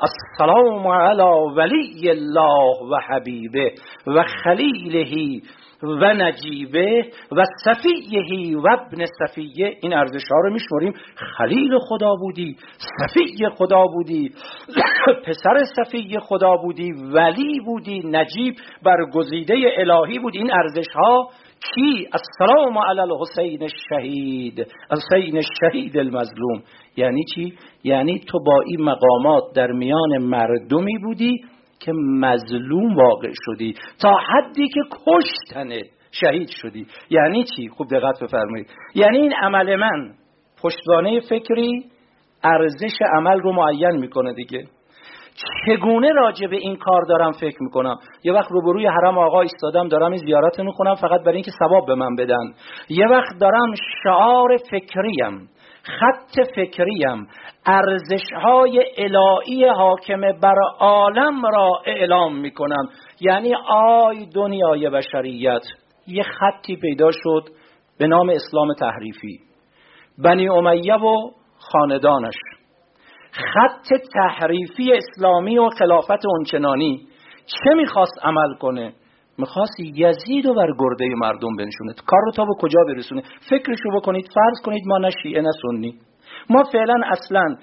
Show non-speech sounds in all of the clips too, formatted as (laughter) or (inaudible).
السلام علی ولی الله و حبیبه و خلیله و نجیبه و صفیهی و ابن صفیه. این ارزش ها رو میشمریم خلیل خدا بودی صفیه خدا بودی (coughs) پسر صفیه خدا بودی ولی بودی نجیب برگزیده الهی بود این ارزش ها کی? السلام علی الحسین الشهید. حسین الشهید المظلوم. یعنی چی؟ یعنی تو با این مقامات در میان مردمی بودی که مظلوم واقع شدی. تا حدی که کشتنه شهید شدی. یعنی چی؟ خوب دقت بفرمایید. یعنی این عمل من پشتوانه فکری ارزش عمل رو معین می‌کنه دیگه. چگونه راجع به این کار دارم فکر می‌کنم؟ یه وقت روبروی حرم آقا ایستادم دارم این زیارت می‌کنم فقط برای اینکه ثواب به من بدن. یه وقت دارم شعار فکریم خط فکریم ارزش های الهی حاکم بر عالم را اعلام می‌کنم. یعنی آی دنیای بشریت یه خطی پیدا شد به نام اسلام تحریفی. بنی امیه و خاندانش. خط تحریفی اسلامی و خلافت اونچنانی. چه می‌خواست عمل کنه؟ می‌خواست یزید و بر گرده مردم بنشونه. کار رو تا به کجا برسونه؟ فکرشو بکنید فرض کنید ما نه شیعه نه سنی. ما فعلا اصلا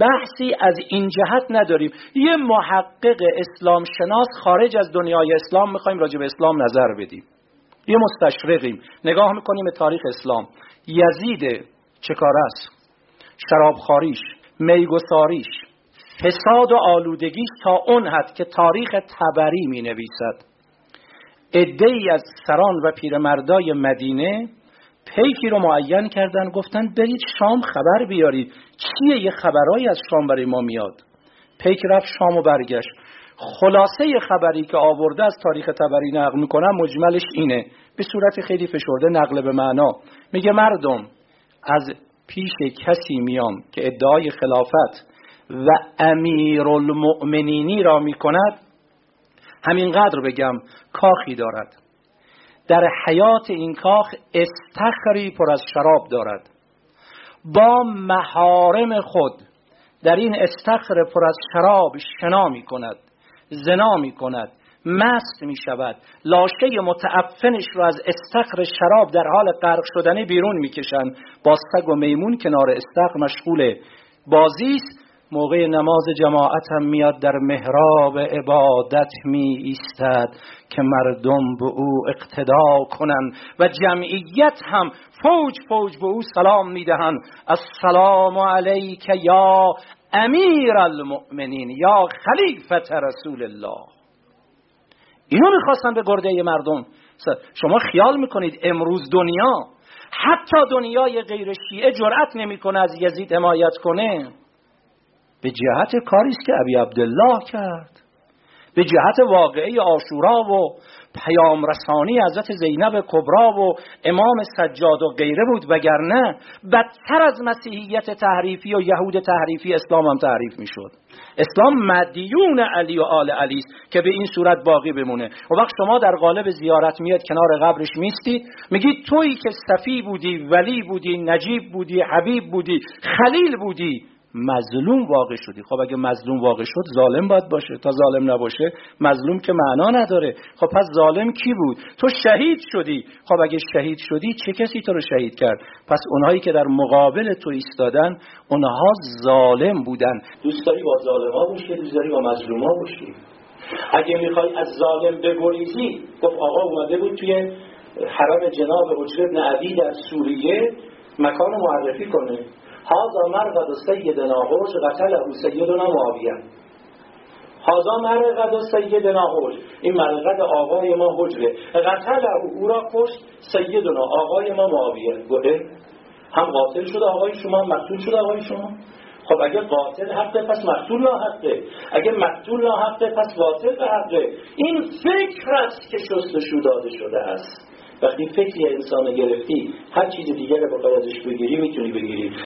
بحثی از این جهت نداریم. یه محقق اسلام شناس خارج از دنیای اسلام می‌خوایم راجع به اسلام نظر بدیم. یه مستشرقیم. نگاه می‌کنیم به تاریخ اسلام. یزید چه کار است؟ شرابخاریش میگساریش. فساد و آلودگیش تا اون حد که تاریخ تبری می نویسد ای از سران و پیرمردای مدینه پیکی رو معین کردن گفتن برید شام خبر بیارید. چیه یه خبرهایی از شام برای ما میاد؟ پیک رفت شام و برگشت. خلاصه خبری که آورده از تاریخ تبری نقل می‌کنم مجملش اینه. به صورت خیلی فشرده نقل به معنا. میگه مردم از پیش کسی میام که ادعای خلافت و امیر المؤمنینی را می‌کند همینقدر بگم کاخی دارد. در حیات این کاخ استخری پر از شراب دارد. با محارم خود در این استخر پر از شراب شنا می کند زنا می کند مست می شود لاشه متعفنش رو از استخر شراب در حال غرق شدنه بیرون می کشند با سگ و میمون کنار استخر مشغول بازیست موقع نماز جماعت هم میاد در محراب عبادت می ایستد که مردم به او اقتدا کنند و جمعیت هم فوج فوج به او سلام می‌دهند. السلام علیک یا امیر المؤمنین یا خلیفت رسول الله. اینو می‌خواستن به گرده مردم. شما خیال می‌کنید امروز دنیا حتی دنیای غیر شیعه جرأت نمی‌کنه از یزید حمایت کنه؟ به جهت کاری است که ابی عبدالله کرد. به جهت واقعه آشورا و پیام رسانی حضرت زینب کبرا و امام سجاد و غیره بود وگرنه بدتر از مسیحیت تحریفی و یهود تحریفی اسلام هم تحریف می‌شد. اسلام مدیون علی و آل علی است که به این صورت باقی بمونه. و وقت شما در قالب زیارت میاد کنار قبرش میستید میگید تویی که صفی بودی ولی بودی نجیب بودی حبیب بودی خلیل بودی. مظلوم واقع شدی. خب اگه مظلوم واقع شد ظالم باید باشه. تا ظالم نباشه مظلوم که معنا نداره. خب پس ظالم کی بود؟ تو شهید شدی. خب اگه شهید شدی چه کسی تو رو شهید کرد؟ پس اونهایی که در مقابل تو ایستادن اونها ظالم بودن. دوست داری با ها باشی دوست داری با ها باشی؟ اگه می‌خوای از ظالم بگریزی گفت آقا اومده بود توی حرم جناب حجر ابن در سوریه مکان معرفی کنه. هازا مرقد سیدنا حج قتله سیدنا معاویه. هازا مرقد سیدنا حج این مرقد آقای ما حجره. قتله او را کشت سیدنا آقای ما معاویه. گوه؟ هم قاتل شده آقای شما هم مقتول شده آقای شما. خب اگه قاتل حقه پس مقتول لا حقه. اگه مقتول لا حقه پس قاتل حقه. این فکر است که شستشو داده شده است. وقتی فکری انسان گرفتی هر چیز دیگر رو ازش بگیری می‌تونی بگیری.